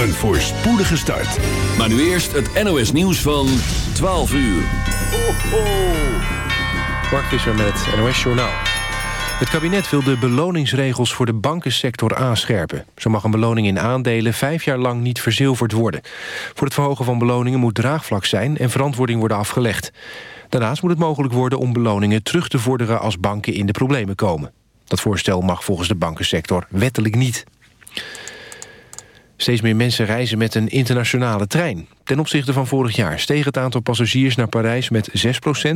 Een voorspoedige start. Maar nu eerst het NOS nieuws van 12 uur. Ho, ho. Mark Visser met het NOS Journaal. Het kabinet wil de beloningsregels voor de bankensector aanscherpen. Zo mag een beloning in aandelen vijf jaar lang niet verzilverd worden. Voor het verhogen van beloningen moet draagvlak zijn... en verantwoording worden afgelegd. Daarnaast moet het mogelijk worden om beloningen terug te vorderen... als banken in de problemen komen. Dat voorstel mag volgens de bankensector wettelijk niet. Steeds meer mensen reizen met een internationale trein. Ten opzichte van vorig jaar steeg het aantal passagiers naar Parijs met 6%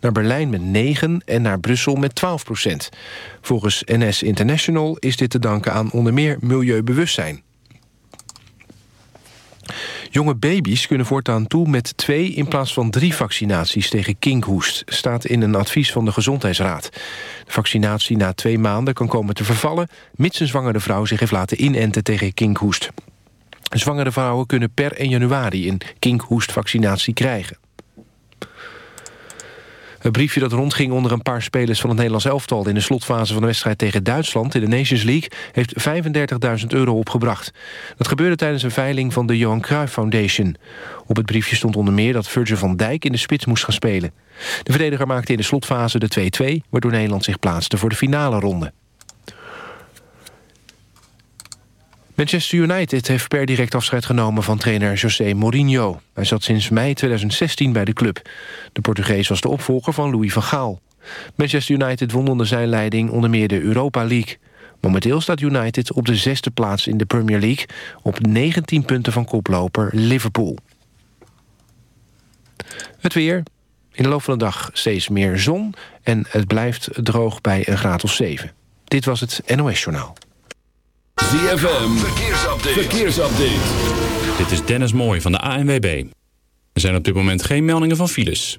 naar Berlijn met 9 en naar Brussel met 12% Volgens NS International is dit te danken aan onder meer milieubewustzijn. Jonge baby's kunnen voortaan toe met twee in plaats van drie vaccinaties tegen kinkhoest, staat in een advies van de Gezondheidsraad. De vaccinatie na twee maanden kan komen te vervallen, mits een zwangere vrouw zich heeft laten inenten tegen kinkhoest. Zwangere vrouwen kunnen per 1 januari een kinkhoestvaccinatie krijgen. Het briefje dat rondging onder een paar spelers van het Nederlands elftal... in de slotfase van de wedstrijd tegen Duitsland in de Nations League... heeft 35.000 euro opgebracht. Dat gebeurde tijdens een veiling van de Johan Cruijff Foundation. Op het briefje stond onder meer dat Virgil van Dijk in de spits moest gaan spelen. De verdediger maakte in de slotfase de 2-2... waardoor Nederland zich plaatste voor de finale ronde. Manchester United heeft per direct afscheid genomen van trainer José Mourinho. Hij zat sinds mei 2016 bij de club. De Portugees was de opvolger van Louis van Gaal. Manchester United won onder zijn leiding onder meer de Europa League. Momenteel staat United op de zesde plaats in de Premier League... op 19 punten van koploper Liverpool. Het weer. In de loop van de dag steeds meer zon... en het blijft droog bij een graad of 7. Dit was het NOS Journaal. ZFM, verkeersupdate. verkeersupdate. Dit is Dennis Mooij van de ANWB. Er zijn op dit moment geen meldingen van files.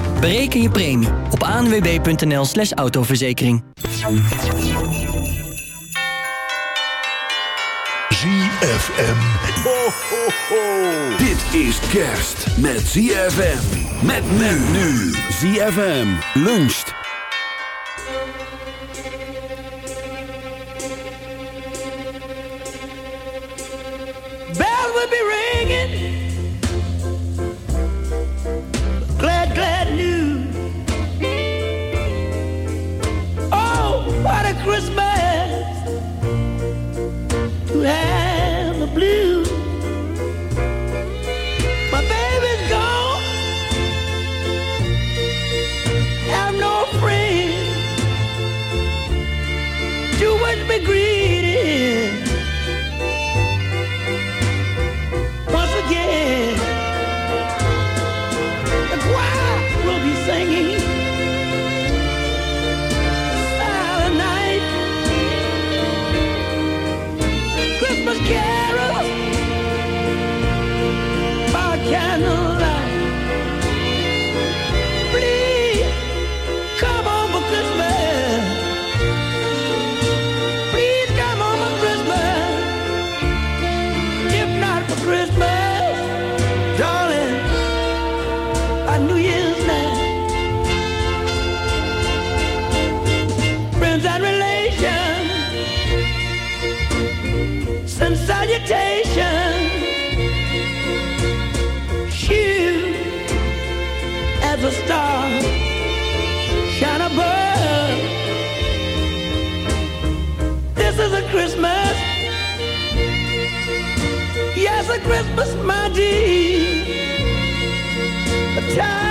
Bereken je premie op anwb.nl slash autoverzekering. ZFM. Ho, ho, ho. Dit is kerst met ZFM. Met men nu. ZFM luncht. Christmas, my dear. The time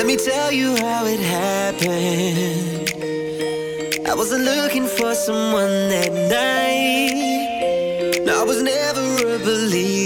Let me tell you how it happened. I wasn't looking for someone that night. No, I was never a believer.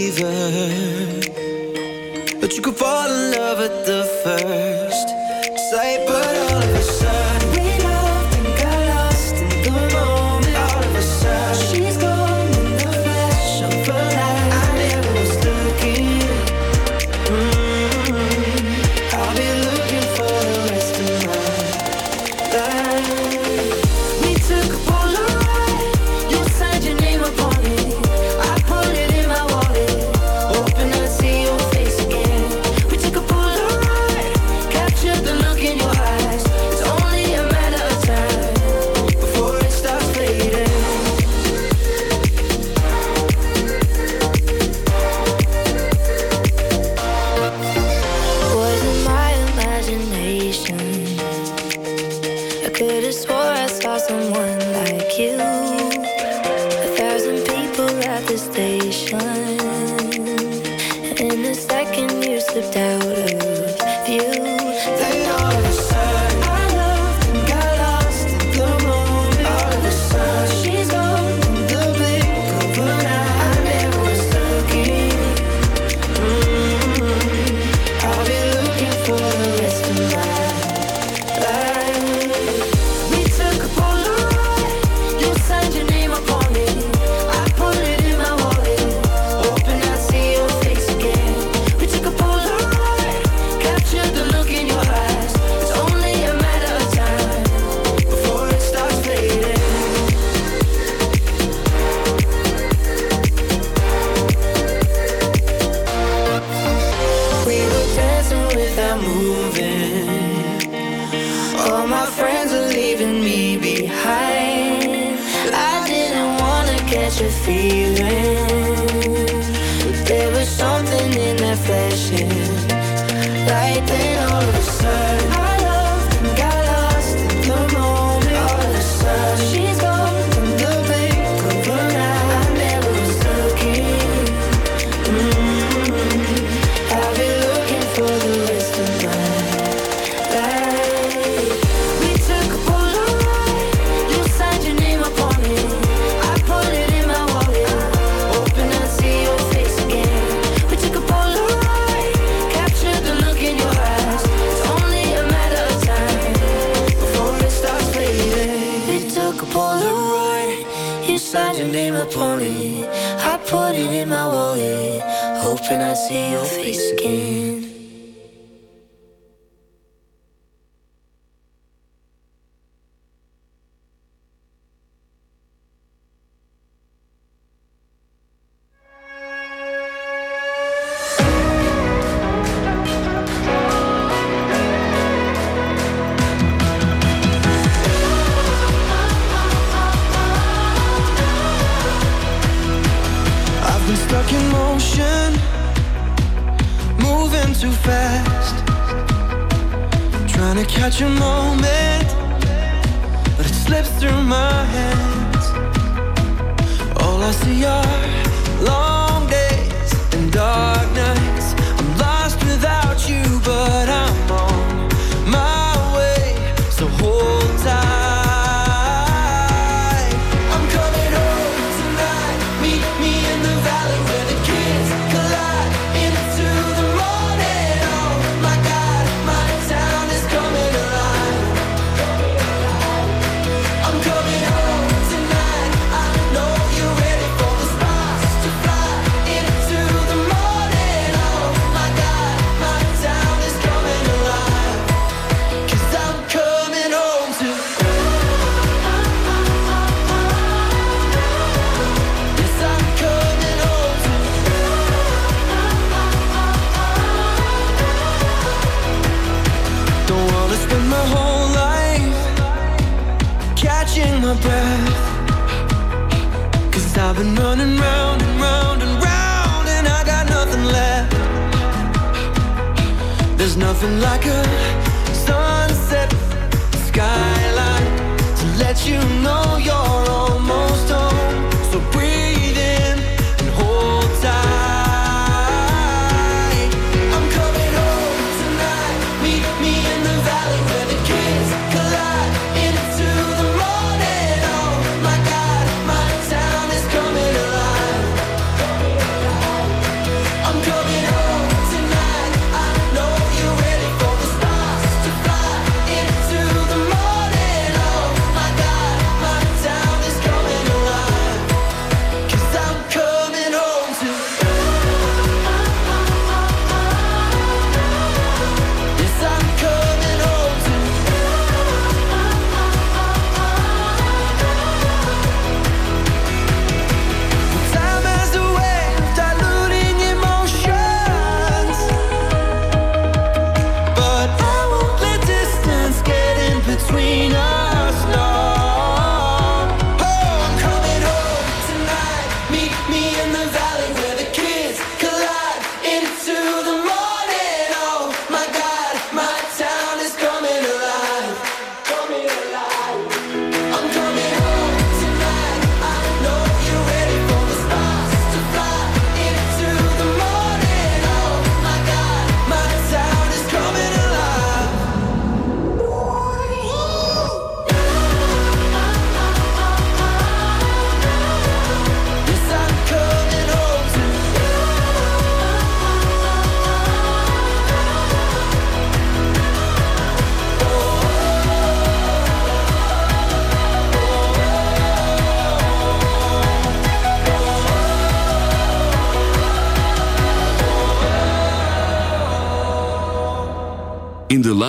like a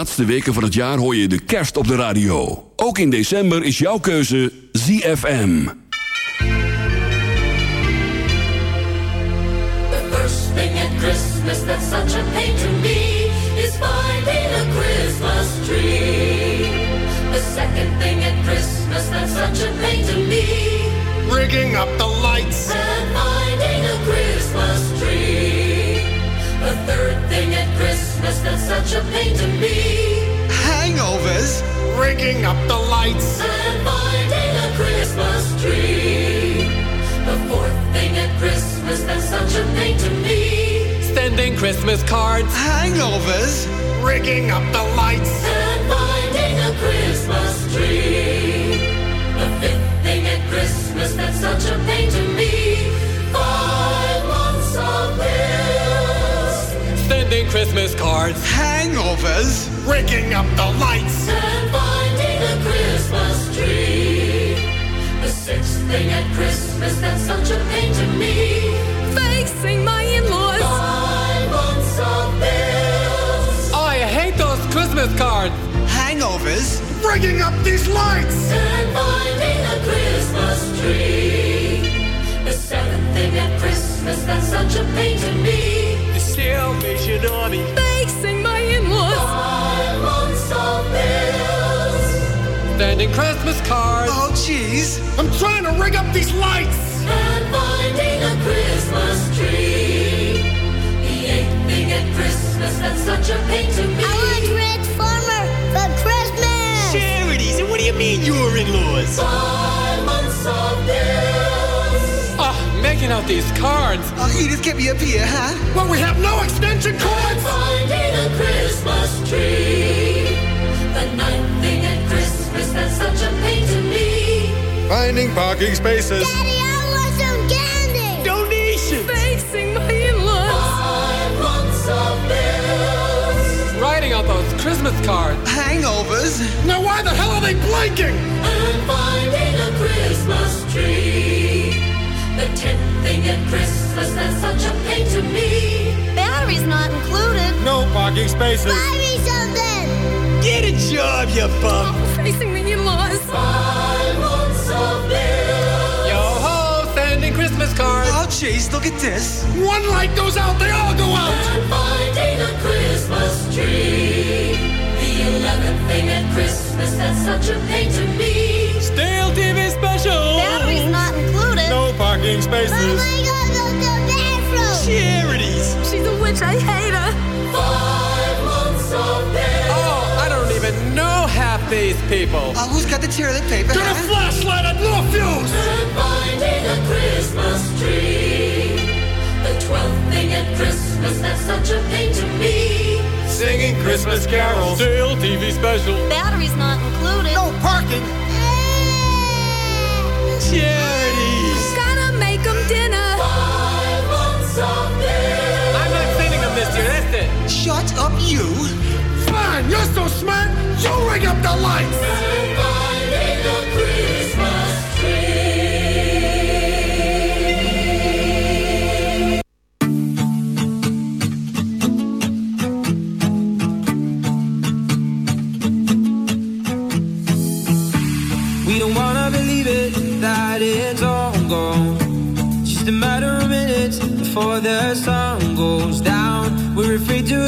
laatste weken van het jaar hoor je de kerst op de radio. Ook in december is jouw keuze ZFM. The first thing at Christmas that's such a pain to me is finding a Christmas tree. The second thing at Christmas that's such a pain to me. Rigging up the lights. And finding a Christmas tree. The third thing at Christmas that's such a pain to me. Hangovers. Rigging up the lights. And finding a Christmas tree. The fourth thing at Christmas that's such a pain to me. Sending Christmas cards. Hangovers. Rigging up the lights. And finding a Christmas tree. The fifth thing at Christmas that's such a pain to me. Five months of bills. Sending Christmas cards. Hangovers. Rigging up the lights. And finding a Christmas tree. The sixth thing at Christmas that's such a pain to me. Facing my in-laws. Five months of bills. I hate those Christmas cards. Hangovers. Rigging up these lights. And finding a Christmas tree. The seventh thing at Christmas that's such a pain to me. The Salvation Army. Facing my in-laws. Five months of bills. Sending Christmas cards. Oh, jeez. I'm trying to rig up these lights. And finding a Christmas tree. The eighth thing at Christmas that's such a pain to me. I want Red Farmer for Christmas. Charities. And what do you mean, your in-laws? Five Making out these cards. Oh, Edith, get me up here, huh? Well, we have no extension cords. Finding a Christmas tree. The ninth thing at Christmas that's such a pain to me. Finding parking spaces. Daddy, I want some candy. Donations. Facing my in-laws. Five months of bills. Writing out those Christmas cards. Hangovers. Now why the hell are they blinking? And finding a Christmas tree. The tenth thing at Christmas that's such a pain to me. Batteries not included. No parking spaces. Buy me something. Get a job, you bum. Oh, facing the in-laws. Five months of bills. Yo ho, sending Christmas cards. Oh, jeez, look at this. One light goes out, they all go out. And finding a Christmas tree. The eleventh thing at Christmas that's such a pain to me. Stale TV special faces. Go to the bathroom. Charities. She's a witch. I hate her. Five months of. Oh, I don't even know half these people. Uh, who's got the toilet paper? Got huh? a flashlight and no fuse. Finding a Christmas tree. The twelfth thing at Christmas that's such a pain to me. Singing Christmas carols. Still TV special. Batteries not included. No parking. Eh. Yeah. Shut up, you! Fine, you're so smart, you ring up the lights!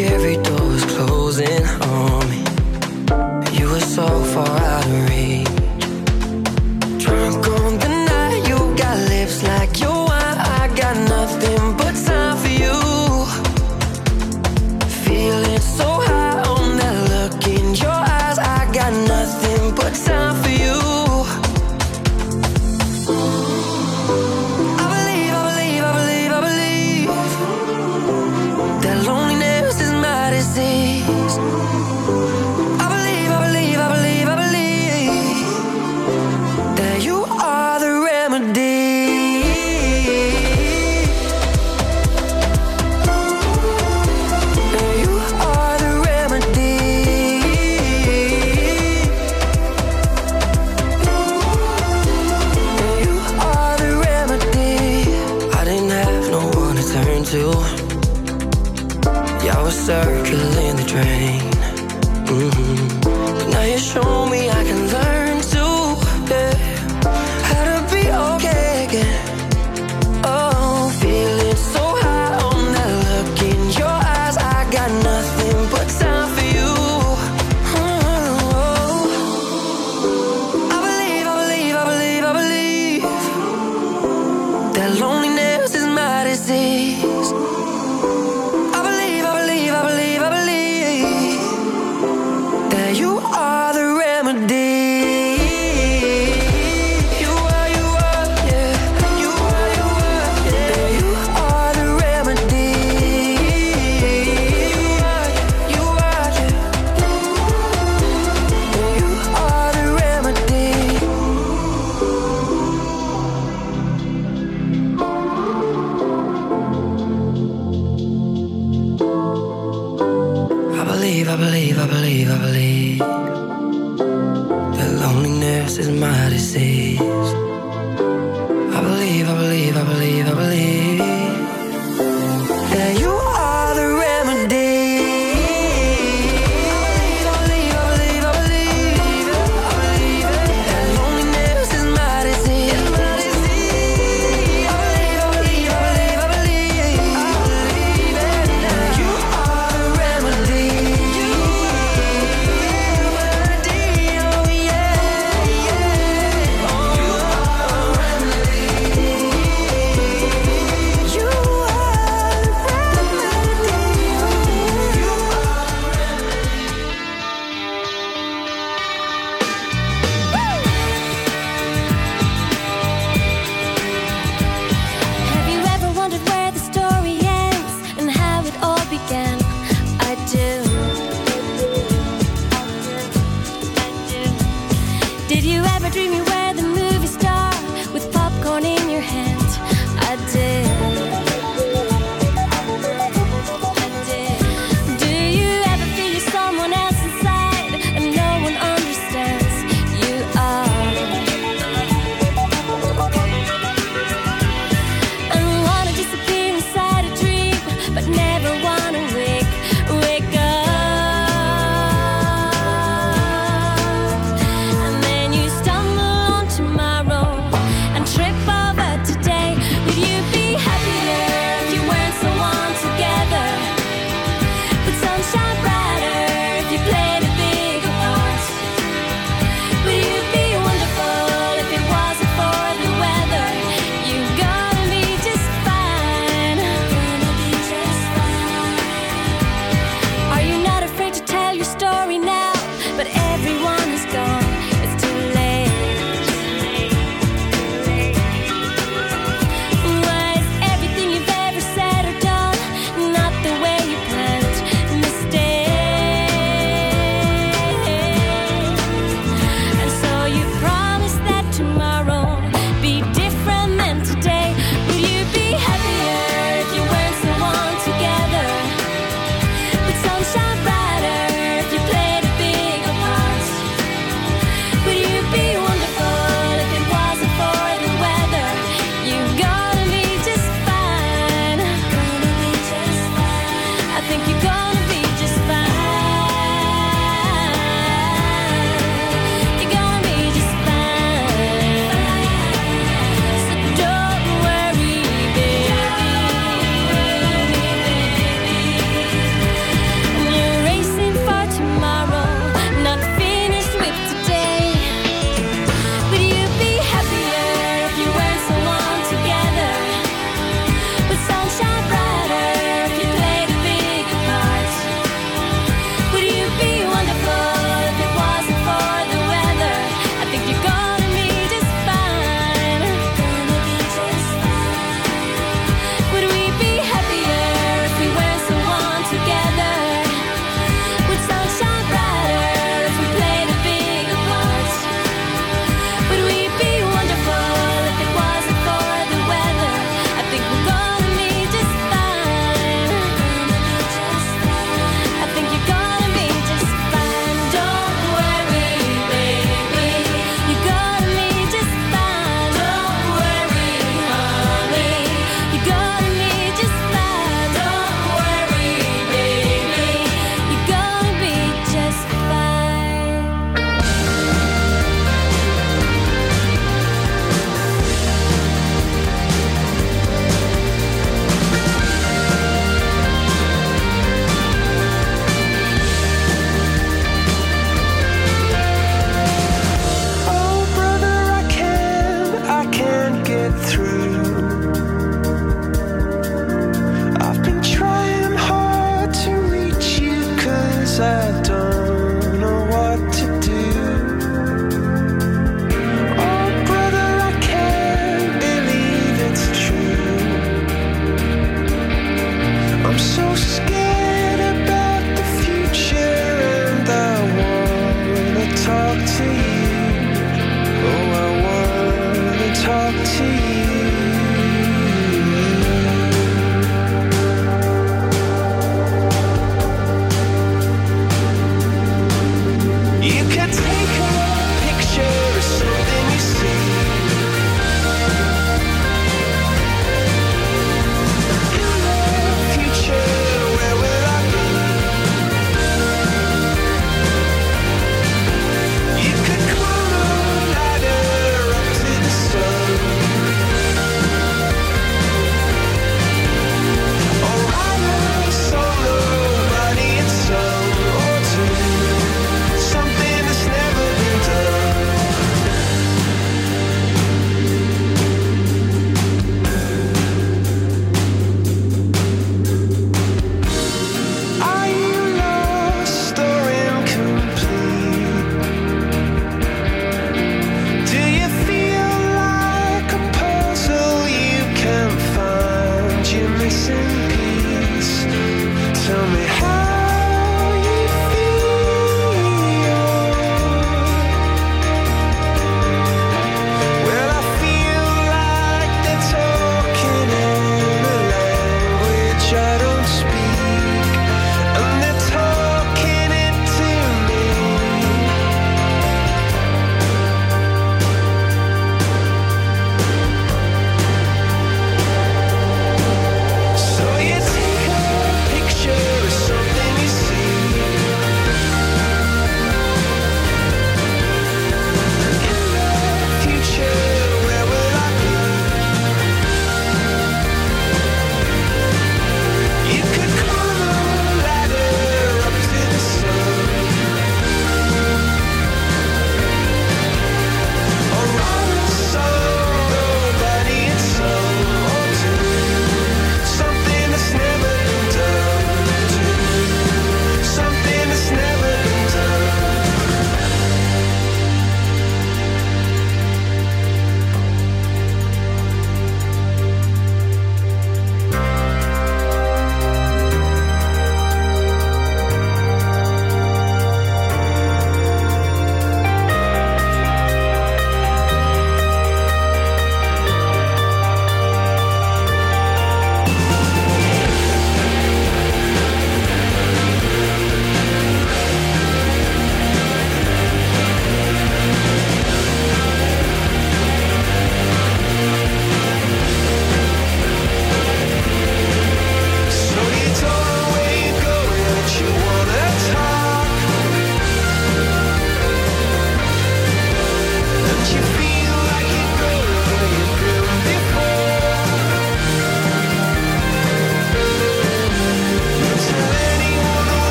every day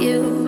you.